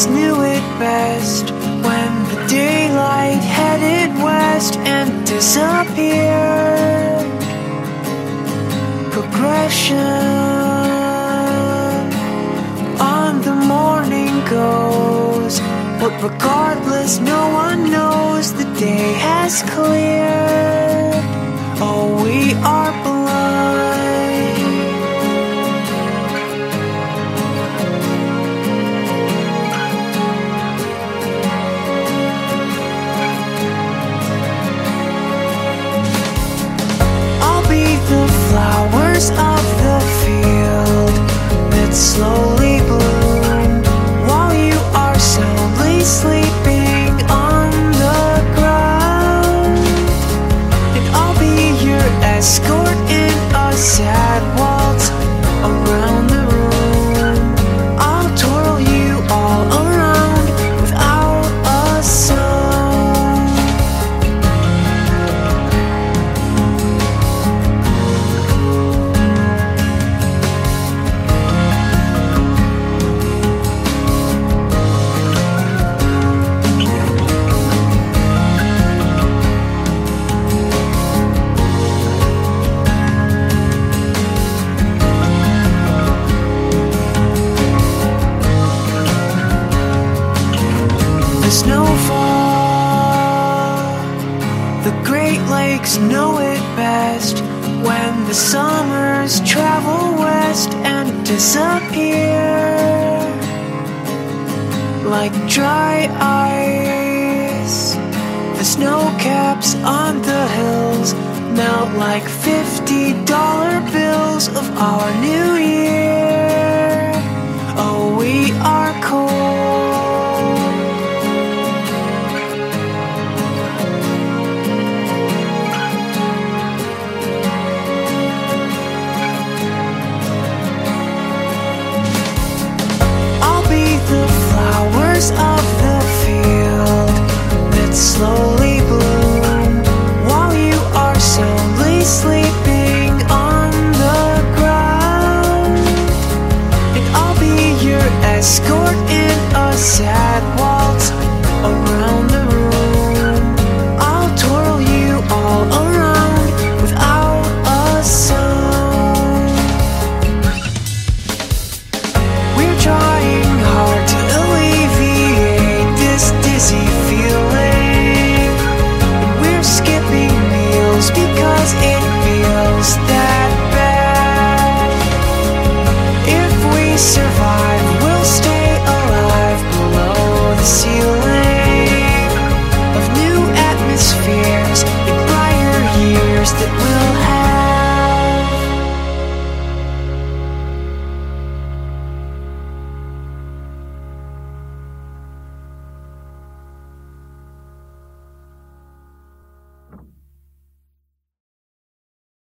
always knew it best when the daylight headed west and disappeared. Progression on the morning goes, but regardless, no one knows the day has cleared. Oh, we are. Know it best when the summers travel west and disappear like dry ice. The snow caps on the hills melt like $50 bills this See. you